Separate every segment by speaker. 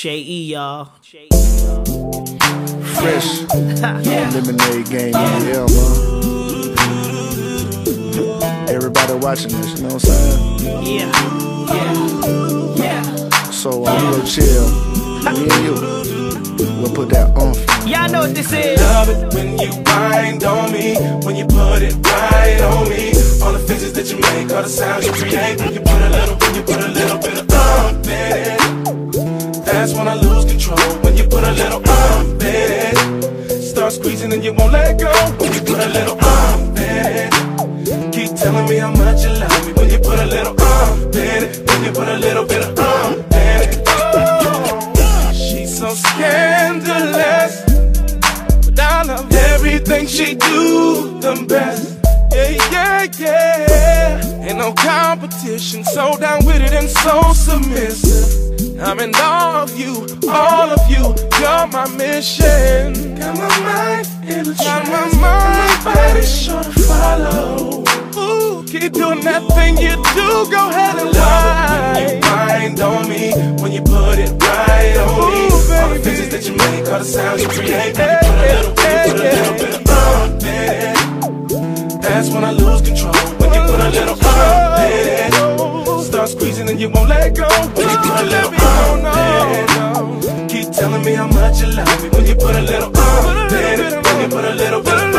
Speaker 1: J.E. y'all.
Speaker 2: Fresh lemonade game, yeah, man. Everybody watching this, you know what I'm saying?
Speaker 1: Yeah, yeah, yeah.
Speaker 2: So uh, we go chill, me and you. We'll put that on.
Speaker 1: Y'all know what this is.
Speaker 3: Love it when you wind on me, when you put it right on me. All the faces that you make, all the sounds you create. When you put a little, when you put a little bit of ump in it. That's when I lose control. When you put a little in it. Start squeezing and you won't let go. When you put a little in it. Keep telling me how much you love me. When you put a little in it. When you put a little bit of in it. Oh, she's so scandalous. But I love everything she do the best. Yeah, yeah, yeah. Ain't no competition, so down with it and so submissive. I'm in awe of you, all of you. You're my mission. Got my mind in a trance. Got my mind, my body sure to follow. Ooh, keep doing that thing you do. Go ahead and whine. Wind on me when you put it right on me. All the faces that you make, all the sounds you create. When you put a little, when you put a little bit of bump in. That's when I lose control. When you put a little bump in it. Start squeezing and you won't let go. When you put a little it. Keep telling me how much you love me. When you put a little in it. When you put a little bit in it.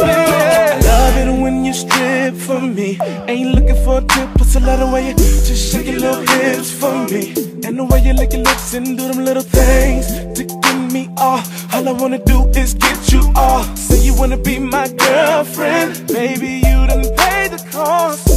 Speaker 3: I love it when you strip for me. Ain't looking for a tip, plus a lot of way you just shake your little hips for me. And the way you lick your lips and do them little things to get me off. All I wanna do is get you off. Say you wanna be my girlfriend, baby. You done paid the cost.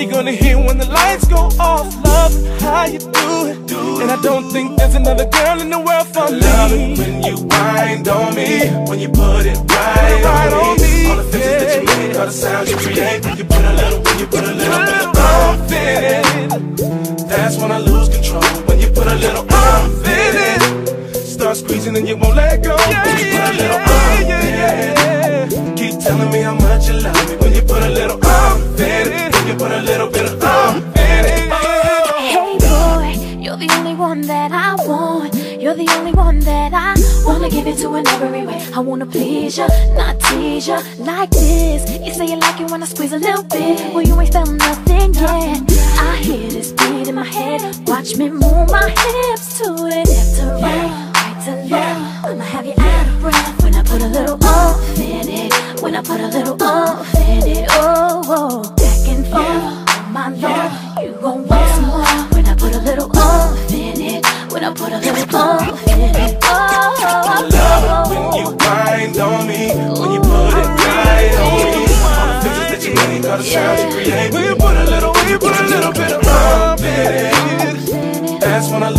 Speaker 3: You're gonna hear when the lights go off. Love how you do it. And I don't think there's another girl in the world for me. Love it when you wind on me, when you put it right, right on, me. All the faces that you make, all the sounds you create. When you put a little, when you put a little bit of oomph in it. That's when I lose control. When you put a little oomph in it. Start squeezing and you won't let go. when you put a little a little bit of oomph in it.
Speaker 4: Hey boy, you're the only one that I want. You're the only one that I wanna give it to in every way. I wanna please you, not tease you like this. You say you like it when I squeeze a little bit. Well, you ain't felt nothing yet. I hear this beat in my head. Watch me move my hips to it. Left to right, right to left. I'ma have you out of breath when I put a little oomph in it. When I put a little oomph Put a it. Oh,
Speaker 3: Love when you wind on me, when you put it right on me. All the faces that you all the sounds you create. You put a little, you put a little bit of love in it. That's when I